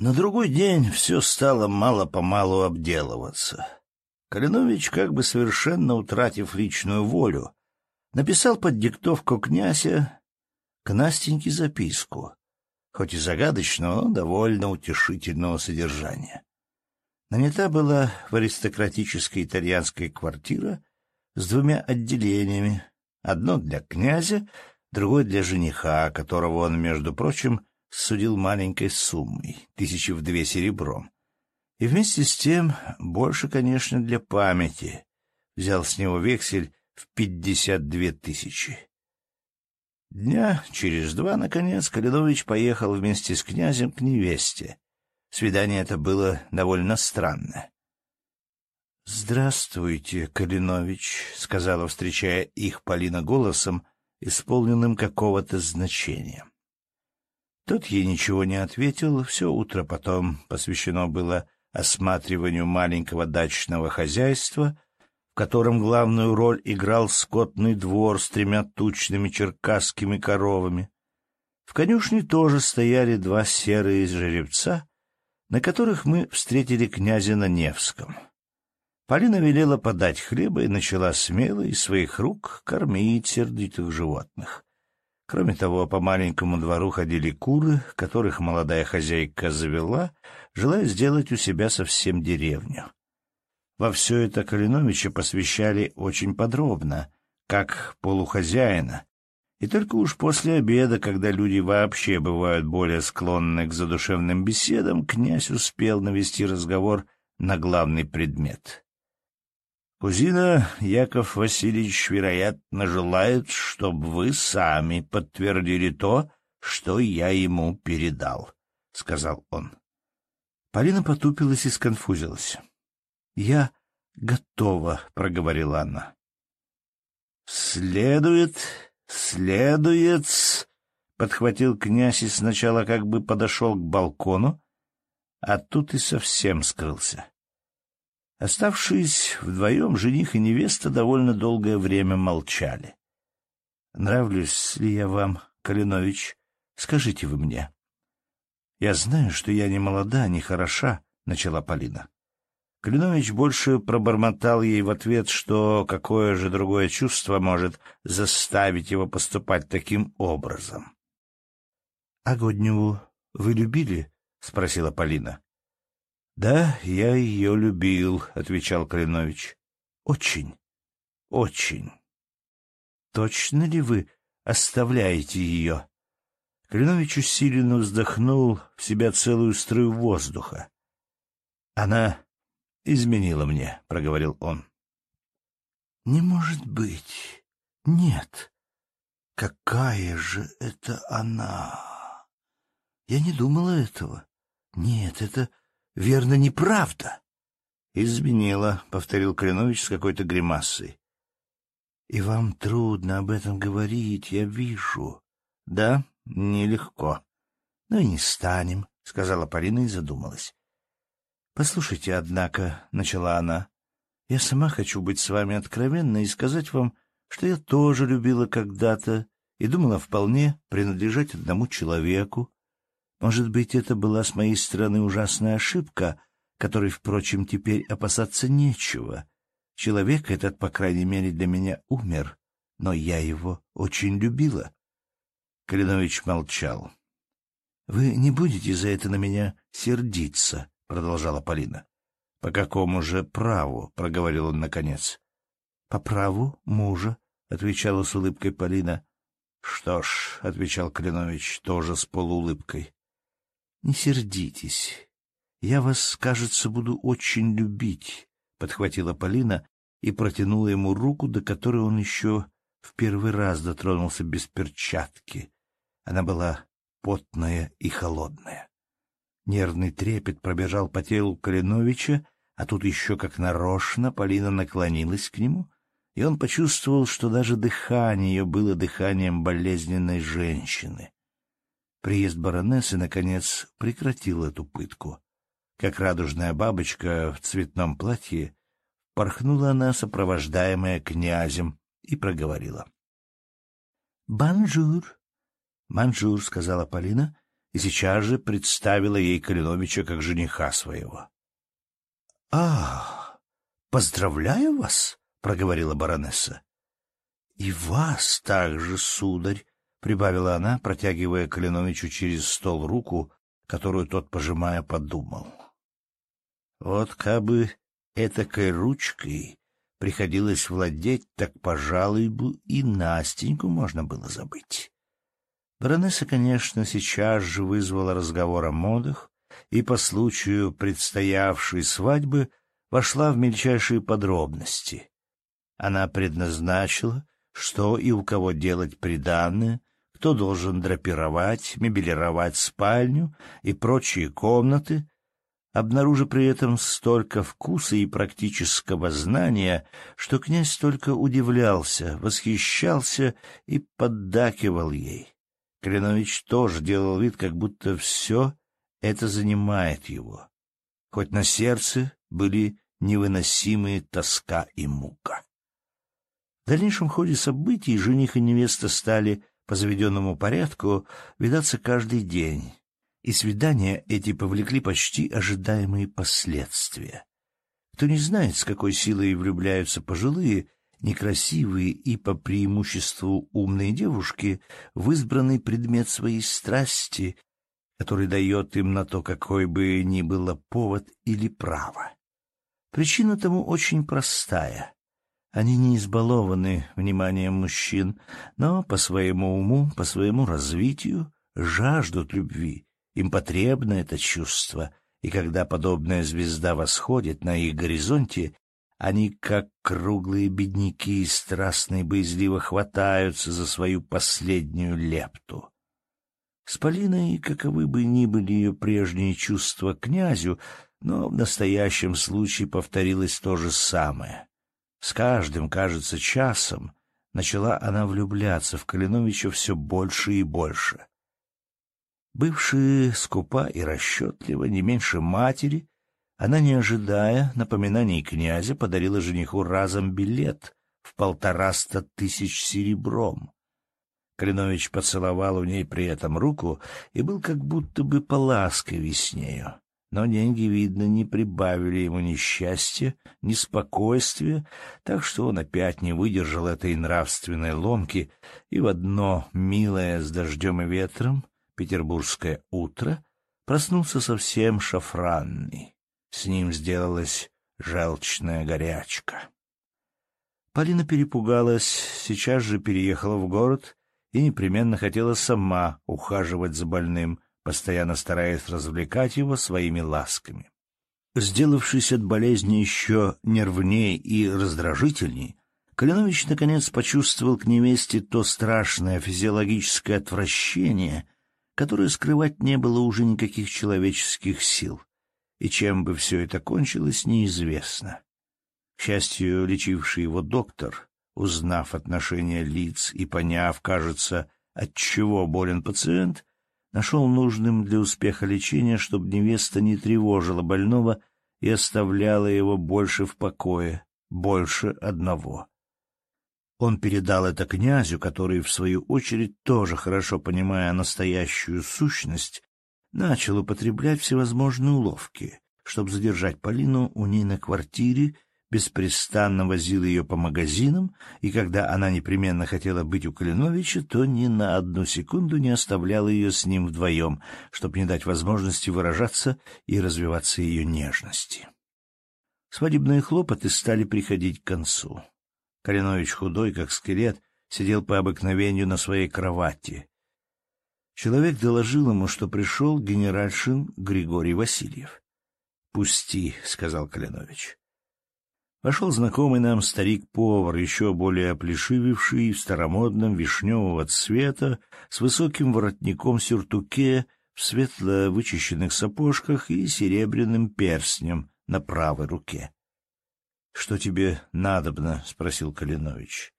На другой день все стало мало-помалу обделываться. Калинович, как бы совершенно утратив личную волю, написал под диктовку князя к Настеньке записку, хоть и загадочного, но довольно утешительного содержания. Нанята была в аристократической итальянской квартира с двумя отделениями, одно для князя, другое для жениха, которого он, между прочим, судил маленькой суммой, тысячи в две серебром. И вместе с тем больше, конечно, для памяти. Взял с него вексель в пятьдесят две тысячи. Дня через два, наконец, Калинович поехал вместе с князем к невесте. Свидание это было довольно странное. «Здравствуйте, Калинович», — сказала, встречая их Полина голосом, исполненным какого-то значения. Тот ей ничего не ответил, все утро потом посвящено было осматриванию маленького дачного хозяйства, в котором главную роль играл скотный двор с тремя тучными черкасскими коровами. В конюшне тоже стояли два серые жеребца, на которых мы встретили князя на Невском. Полина велела подать хлеба и начала смело из своих рук кормить сердитых животных. Кроме того, по маленькому двору ходили куры, которых молодая хозяйка завела, желая сделать у себя совсем деревню. Во все это Калиновича посвящали очень подробно, как полухозяина, и только уж после обеда, когда люди вообще бывают более склонны к задушевным беседам, князь успел навести разговор на главный предмет. Кузина Яков Васильевич, вероятно, желает, чтобы вы сами подтвердили то, что я ему передал, — сказал он. Полина потупилась и сконфузилась. — Я готова, — проговорила она. — Следует, следует, — подхватил князь и сначала как бы подошел к балкону, а тут и совсем скрылся. Оставшись вдвоем, жених и невеста довольно долгое время молчали. — Нравлюсь ли я вам, Калинович? Скажите вы мне. — Я знаю, что я не молода, не хороша, — начала Полина. Калинович больше пробормотал ей в ответ, что какое же другое чувство может заставить его поступать таким образом. — А Годневу вы любили? — спросила Полина. Да, я ее любил, отвечал Калинович. Очень, очень. Точно ли вы оставляете ее? Калинович усиленно вздохнул в себя целую струю воздуха. Она изменила мне, проговорил он. Не может быть. Нет. Какая же это она? Я не думала этого. Нет, это верно, неправда. — Изменила, — повторил Калинович с какой-то гримасой. — И вам трудно об этом говорить, я вижу. — Да, нелегко. — Ну и не станем, — сказала Полина и задумалась. — Послушайте, однако, — начала она, — я сама хочу быть с вами откровенна и сказать вам, что я тоже любила когда-то и думала вполне принадлежать одному человеку, может быть, это была с моей стороны ужасная ошибка, которой, впрочем, теперь опасаться нечего. Человек этот, по крайней мере, для меня умер, но я его очень любила. Калинович молчал. — Вы не будете за это на меня сердиться, — продолжала Полина. — По какому же праву? — проговорил он наконец. — По праву мужа, — отвечала с улыбкой Полина. — Что ж, — отвечал Калинович, тоже с полуулыбкой, не сердитесь. Я вас, кажется, буду очень любить, — подхватила Полина и протянула ему руку, до которой он еще в первый раз дотронулся без перчатки. Она была потная и холодная. Нервный трепет пробежал по телу Калиновича, а тут еще как нарочно Полина наклонилась к нему, и он почувствовал, что даже дыхание ее было дыханием болезненной женщины. Приезд баронессы, наконец, прекратил эту пытку. Как радужная бабочка в цветном платье, порхнула она, сопровождаемая князем, и проговорила. «Bonjour!» «Bonjour», — сказала Полина и сейчас же представила ей Калиновича как жениха своего. — А, поздравляю вас, — проговорила баронесса. — И вас также, сударь, — прибавила она, протягивая Калиновичу через стол руку, которую тот, пожимая, подумал. Вот кабы этакой ручкой приходилось владеть, так, пожалуй, бы и Настеньку можно было забыть. Баронесса, конечно, сейчас же вызвала разговор о модах и по случаю предстоявшей свадьбы вошла в мельчайшие подробности. Она предназначила, что и у кого делать приданное, кто должен драпировать, мебелировать спальню и прочие комнаты, обнаружив при этом столько вкуса и практического знания, что князь только удивлялся, восхищался и поддакивал ей. Калинович тоже делал вид, как будто все это занимает его, хоть на сердце были невыносимые тоска и мука. В дальнейшем ходе событий жених и невеста стали по заведенному порядку видаться каждый день, и свидания эти повлекли почти ожидаемые последствия. Кто не знает, с какой силой влюбляются пожилые, некрасивые и по преимуществу умные девушки в избранный предмет своей страсти, который дает им на то какой бы ни было повод или право. Причина тому очень простая. Они не избалованы вниманием мужчин, но по своему уму, по своему развитию жаждут любви им потребно это чувство, и когда подобная звезда восходит на их горизонте, они, как круглые бедняки, страстно и боязливо хватаются за свою последнюю лепту. С Полиной, каковы бы ни были ее прежние чувства князю, но в настоящем случае повторилось то же самое. С каждым, кажется, часом начала она влюбляться в Калиновича все больше и больше. Бывшая скупа и расчетлива, не меньше матери, она, не ожидая напоминаний князя, подарила жениху разом билет в полтораста тысяч серебром. Калинович поцеловал у ней при этом руку и был как будто бы поласковей с нею. Но деньги, видно, не прибавили ему ни счастья, ни спокойствия, так что он опять не выдержал этой нравственной ломки и в одно милое с дождем и ветром петербургское утро проснулся совсем шафранный. С ним сделалась желчная горячка. Полина перепугалась, сейчас же переехала в город и непременно хотела сама ухаживать за больным, постоянно стараясь развлекать его своими ласками. Сделавшись от болезни еще нервнее и раздражительней, Калинович наконец почувствовал к невесте то страшное физиологическое отвращение — которое скрывать не было уже никаких человеческих сил, и чем бы все это кончилось, неизвестно. К счастью, лечивший его доктор, узнав отношения лиц и поняв, кажется, от чего болен пациент, нашел нужным для успеха лечения, чтобы невеста не тревожила больного и оставляла его больше в покое, больше одного. Он передал это князю, который, в свою очередь, тоже хорошо понимая настоящую сущность, начал употреблять всевозможные уловки, чтобы задержать Полину у ней на квартире, беспрестанно возил ее по магазинам, и когда она непременно хотела быть у Калиновича, то ни на одну секунду не оставлял ее с ним вдвоем, чтобы не дать возможности выражаться и развиваться ее нежности. Свадебные хлопоты стали приходить к концу. Калинович худой, как скелет, сидел по обыкновению на своей кровати. Человек доложил ему, что пришел генеральшин Григорий Васильев. «Пусти», — сказал Калинович. Вошел знакомый нам старик-повар, еще более оплешививший, в старомодном вишневого цвета, с высоким воротником-сюртуке, в светло вычищенных сапожках и серебряным перстнем на правой руке. — Что тебе надобно? — спросил Калинович.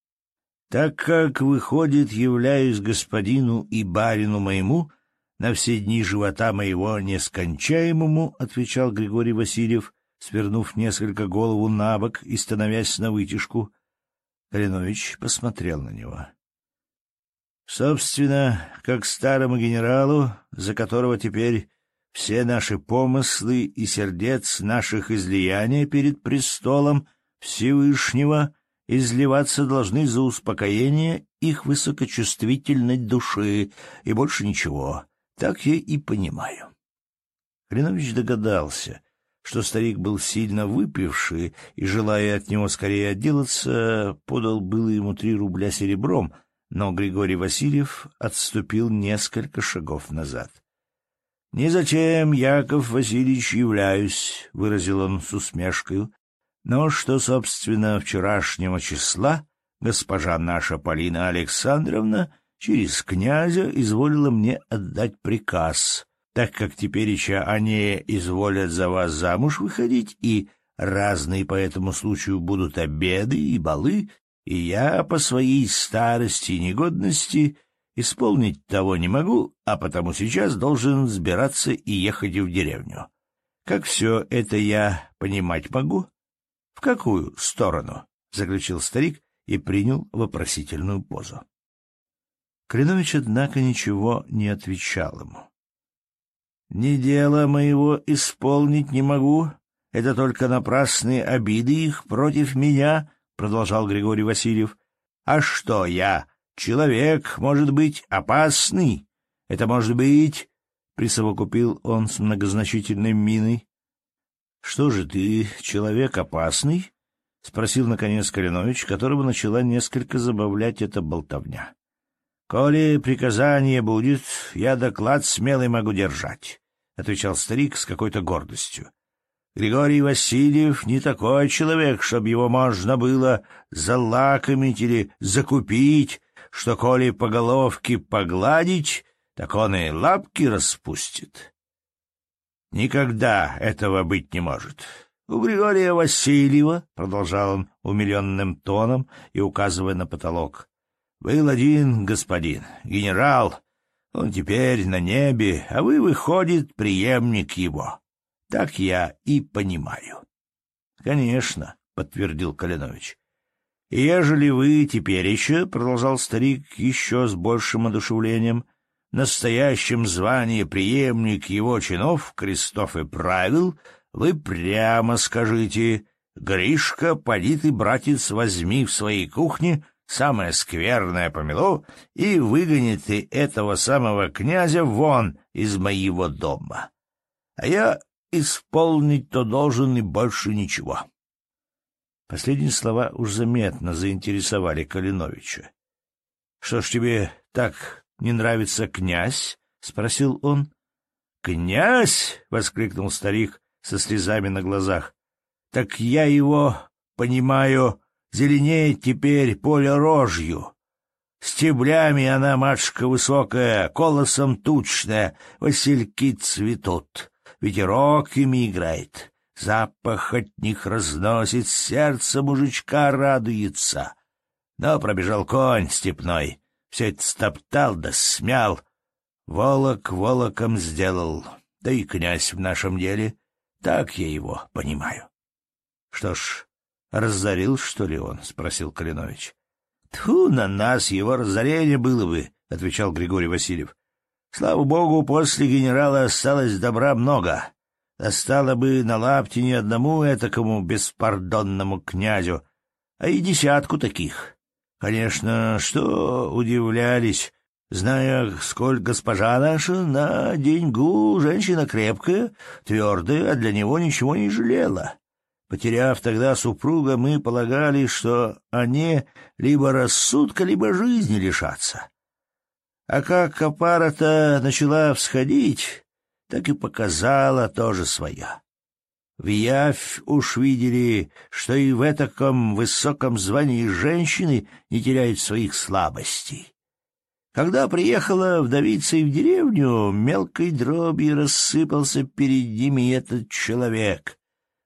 — Так как, выходит, являюсь господину и барину моему, на все дни живота моего нескончаемому, — отвечал Григорий Васильев, свернув несколько голову на бок и становясь на вытяжку. Калинович посмотрел на него. — Собственно, как старому генералу, за которого теперь все наши помыслы и сердец наших излияния перед престолом Всевышнего изливаться должны за успокоение их высокочувствительной души и больше ничего. Так я и понимаю. Хренович догадался, что старик был сильно выпивший и, желая от него скорее отделаться, подал было ему три рубля серебром, но Григорий Васильев отступил несколько шагов назад. — «Ни зачем, Яков Васильевич, являюсь», — выразил он с усмешкой. «Но что, собственно, вчерашнего числа госпожа наша Полина Александровна через князя изволила мне отдать приказ, так как тепереча они изволят за вас замуж выходить, и разные по этому случаю будут обеды и балы, и я по своей старости и негодности Исполнить того не могу, а потому сейчас должен сбираться и ехать в деревню. Как все это я понимать могу? — В какую сторону? — заключил старик и принял вопросительную позу. Кринович, однако, ничего не отвечал ему. — Ни дела моего исполнить не могу, это только напрасные обиды их против меня, — продолжал Григорий Васильев. — А что я Человек может быть опасный. Это может быть... — присовокупил он с многозначительной миной. — Что же ты, человек опасный? — спросил, наконец, Калинович, которого начала несколько забавлять эта болтовня. — Коли приказание будет, я доклад смелый могу держать, — отвечал старик с какой-то гордостью. Григорий Васильев не такой человек, чтобы его можно было залакомить или закупить, что коли по головке погладить, так он и лапки распустит. Никогда этого быть не может. У Григория Васильева, — продолжал он умиленным тоном и указывая на потолок, — был один господин, генерал, он теперь на небе, а вы, выходит, преемник его. Так я и понимаю. — Конечно, — подтвердил Калинович. Ежели вы теперь еще, — продолжал старик еще с большим одушевлением, — настоящем звании преемник его чинов, крестов и правил, вы прямо скажите, Гришка, поди ты, братец, возьми в своей кухне самое скверное помело и выгони ты этого самого князя вон из моего дома. А я исполнить то должен и больше ничего. Последние слова уж заметно заинтересовали Калиновича. — Что ж тебе так не нравится князь? — спросил он. — Князь! — воскликнул старик со слезами на глазах. — Так я его, понимаю, зеленеет теперь поле рожью. Стеблями она, матушка высокая, колосом тучная, васильки цветут, ветерок ими играет. Запах от них разносит, сердце мужичка радуется. Но пробежал конь степной, все это стоптал да смял. Волок волоком сделал, да и князь в нашем деле, так я его понимаю. — Что ж, разорил, что ли, он? — спросил Калинович. — Тьфу, на нас его разорение было бы, — отвечал Григорий Васильев. — Слава богу, после генерала осталось добра много. Достало бы на лапте не одному этакому беспардонному князю, а и десятку таких. Конечно, что удивлялись, зная, сколь госпожа наша на деньгу женщина крепкая, твердая, а для него ничего не жалела. Потеряв тогда супруга, мы полагали, что они либо рассудка, либо жизни лишатся. А как копара-то начала всходить, так и показала тоже свое. В явь уж видели, что и в таком высоком звании женщины не теряют своих слабостей. Когда приехала вдовица и в деревню, мелкой дробью рассыпался перед ними этот человек.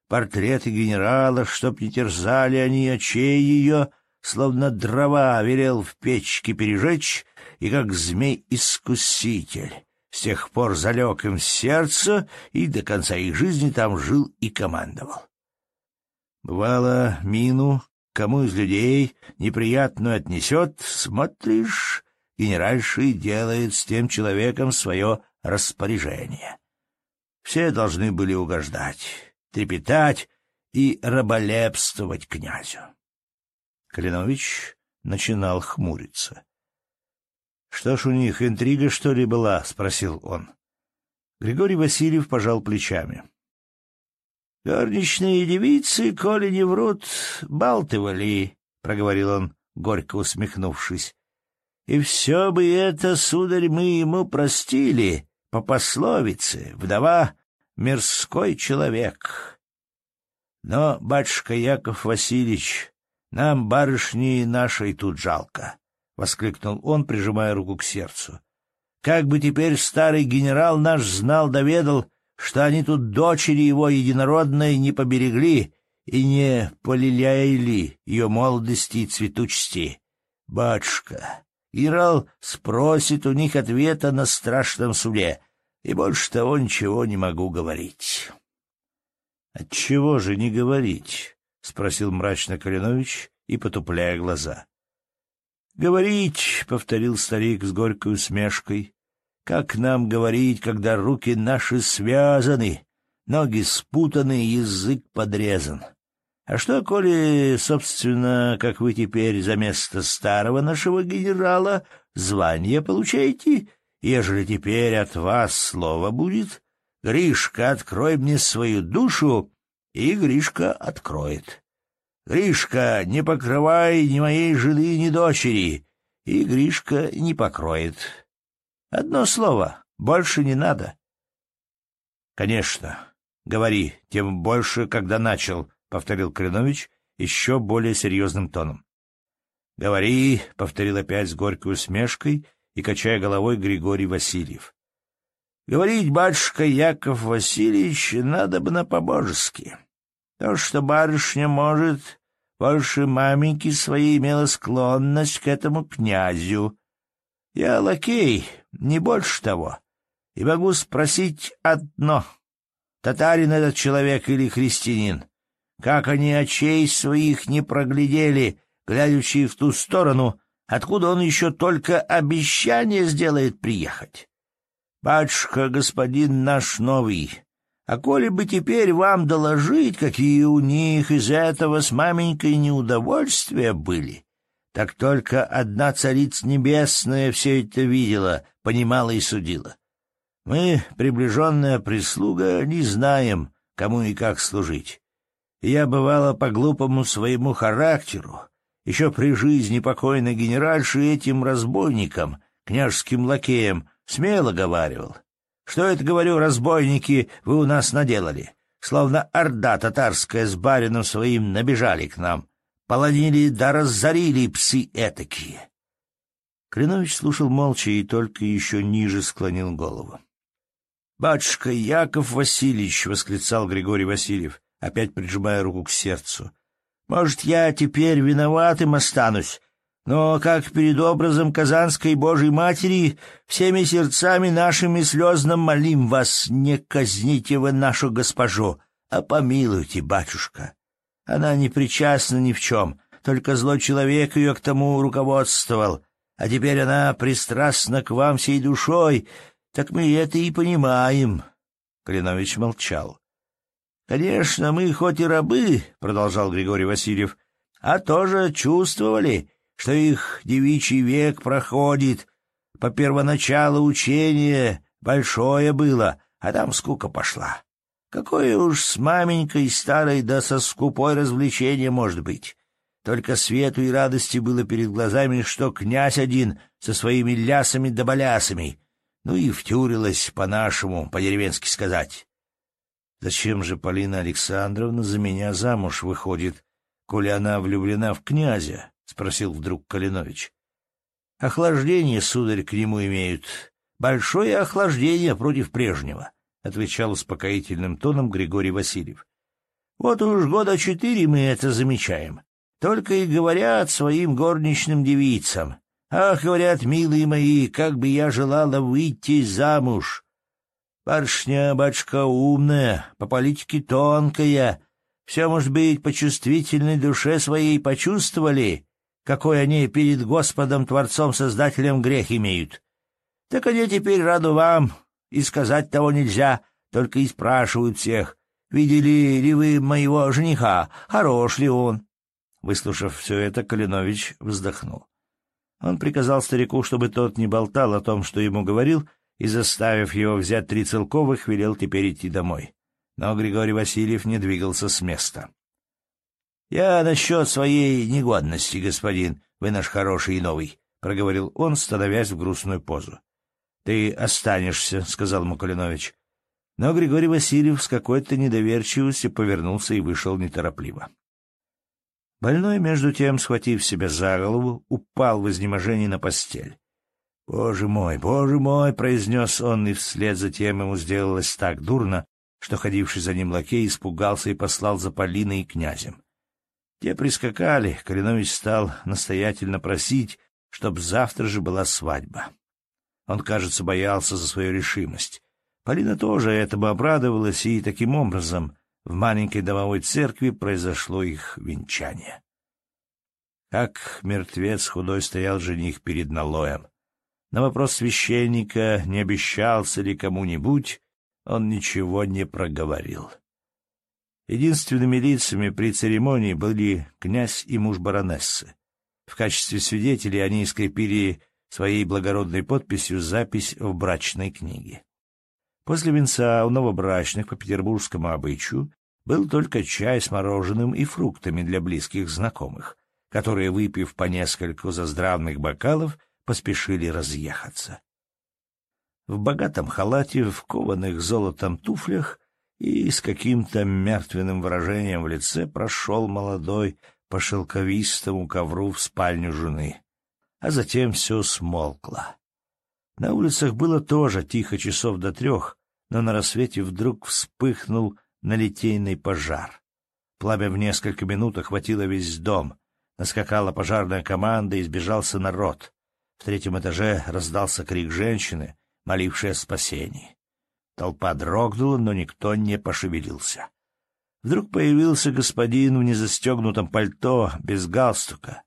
Портреты генерала, чтоб не терзали они очей ее, словно дрова велел в печке пережечь, и как змей-искуситель с тех пор залег им в сердце и до конца их жизни там жил и командовал. Бывало, мину кому из людей неприятную отнесет, смотришь, генеральший делает с тем человеком свое распоряжение. Все должны были угождать, трепетать и раболепствовать князю. Калинович начинал хмуриться. — Что ж у них, интрига, что ли, была? — спросил он. Григорий Васильев пожал плечами. — Горничные девицы, коли не врут, балтывали, — проговорил он, горько усмехнувшись. — И все бы это, сударь, мы ему простили, по пословице, вдова — мирской человек. Но, батюшка Яков Васильевич, нам, барышни нашей, тут жалко, — воскликнул он, прижимая руку к сердцу. Как бы теперь старый генерал наш знал, доведал, что они тут дочери его единородной не поберегли и не полиляяли ее молодости и цветучести. Батюшка, генерал спросит у них ответа на страшном суде, и больше того ничего не могу говорить. — Отчего же не говорить? — спросил мрачно Калинович и потупляя глаза. — Говорить, — повторил старик с горькой усмешкой, — как нам говорить, когда руки наши связаны, ноги спутаны, язык подрезан? А что, коли, собственно, как вы теперь за место старого нашего генерала звание получаете, ежели теперь от вас слово будет, Гришка, открой мне свою душу, и Гришка откроет. Гришка, не покрывай ни моей жены, ни дочери, и Гришка не покроет. Одно слово, больше не надо. — Конечно, говори, тем больше, когда начал, — повторил Калинович еще более серьезным тоном. — Говори, — повторил опять с горькой усмешкой и качая головой Григорий Васильев. — Говорить, батюшка Яков Васильевич, надо бы на по-божески. То, что барышня может, больше маменьки своей имела склонность к этому князю. Я лакей, не больше того, и могу спросить одно. Татарин этот человек или христианин? Как они очей своих не проглядели, глядячи в ту сторону, Откуда он еще только обещание сделает приехать? Батюшка, господин наш новый, а коли бы теперь вам доложить, какие у них из этого с маменькой неудовольствия были, так только одна царица небесная все это видела, понимала и судила. Мы, приближенная прислуга, не знаем, кому и как служить. я, бывало, по глупому своему характеру, еще при жизни покойной генеральши этим разбойникам, княжеским лакеям, смело говаривал. Что это, говорю, разбойники, вы у нас наделали? Словно орда татарская с барином своим набежали к нам. Полонили да разорили псы этакие. Клинович слушал молча и только еще ниже склонил голову. — Батюшка Яков Васильевич! — восклицал Григорий Васильев, опять прижимая руку к сердцу. Может, я теперь виноватым останусь, но как перед образом Казанской Божьей Матери всеми сердцами нашими слезно молим вас, не казните вы нашу госпожу, а помилуйте, батюшка. Она не причастна ни в чем, только злой человек ее к тому руководствовал, а теперь она пристрастна к вам всей душой, так мы это и понимаем. Калинович молчал. Конечно, мы хоть и рабы, — продолжал Григорий Васильев, — а тоже чувствовали, что их девичий век проходит. По первоначалу учения большое было, а там скука пошла. Какое уж с маменькой старой да со скупой развлечение может быть. Только свету и радости было перед глазами, что князь один со своими лясами да балясами. Ну и втюрилась по-нашему, по-деревенски сказать. Зачем же Полина Александровна за меня замуж выходит, коли она влюблена в князя? — спросил вдруг Калинович. — Охлаждение, сударь, к нему имеют. Большое охлаждение против прежнего, — отвечал успокоительным тоном Григорий Васильев. — Вот уж года четыре мы это замечаем. Только и говорят своим горничным девицам. Ах, говорят, милые мои, как бы я желала выйти замуж. Барышня, батюшка, умная, по политике тонкая. Все, может быть, по чувствительной душе своей почувствовали. какой они перед Господом, Творцом, Создателем грех имеют. Так они теперь раду вам, и сказать того нельзя, только и спрашивают всех, видели ли вы моего жениха, хорош ли он. Выслушав все это, Калинович вздохнул. Он приказал старику, чтобы тот не болтал о том, что ему говорил, и, заставив его взять три целковых, велел теперь идти домой. Но Григорий Васильев не двигался с места. — Я насчет своей негодности, господин, вы наш хороший и новый, — проговорил он, становясь в грустную позу. — Ты останешься, — сказал Макулинович. Но Григорий Васильев с какой-то недоверчивостью повернулся и вышел неторопливо. Больной, между тем, схватив себя за голову, упал в изнеможении на постель. «Боже мой, боже мой!» — произнес он, и вслед за тем ему сделалось так дурно, что ходивший за ним лакей испугался и послал за Полиной и князем. Те прискакали, Калинович стал настоятельно просить, чтоб завтра же была свадьба. Он, кажется, боялся за свою решимость. Полина тоже этому обрадовалась, и таким образом в маленькой домовой церкви произошло их венчание. Как мертвец худой стоял жених перед налоем. На вопрос священника, не обещался ли кому-нибудь, он ничего не проговорил. Единственными лицами при церемонии были князь и муж баронессы. В качестве свидетелей они скрепили своей благородной подписью запись в брачной книге. После венца у новобрачных по петербургскому обычаю был только чай с мороженым и фруктами для близких знакомых, которые, выпив по нескольку заздравных бокалов, поспешили разъехаться. В богатом халате, в кованых золотом туфлях и с каким-то мертвенным выражением в лице прошел молодой по шелковистому ковру в спальню жены. А затем все смолкло. На улицах было тоже тихо часов до трех, но на рассвете вдруг вспыхнул на литейный пожар. Пламя в несколько минут охватило весь дом. Наскакала пожарная команда и сбежался народ. В третьем этаже раздался крик женщины, молившей о спасении. Толпа дрогнула, но никто не пошевелился. Вдруг появился господин в незастегнутом пальто, без галстука.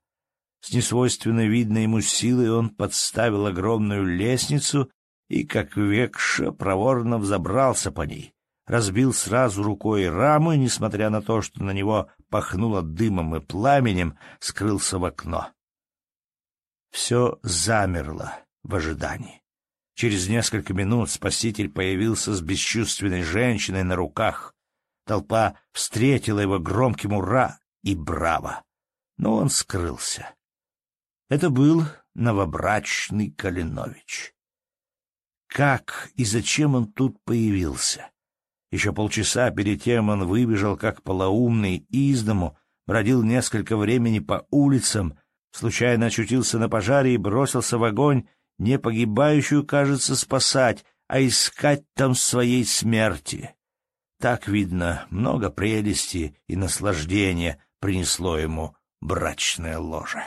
С несвойственной видной ему силой он подставил огромную лестницу и, как векша, проворно взобрался по ней, разбил сразу рукой раму и, несмотря на то, что на него пахнуло дымом и пламенем, скрылся в окно. Все замерло в ожидании. Через несколько минут спаситель появился с бесчувственной женщиной на руках. Толпа встретила его громким «Ура!» и «Браво!», но он скрылся. Это был новобрачный Калинович. Как и зачем он тут появился? Еще полчаса перед тем он выбежал, как полоумный, из дому, бродил несколько времени по улицам, случайно очутился на пожаре и бросился в огонь, не погибающую, кажется, спасать, а искать там своей смерти. Так, видно, много прелести и наслаждения принесло ему брачное ложе.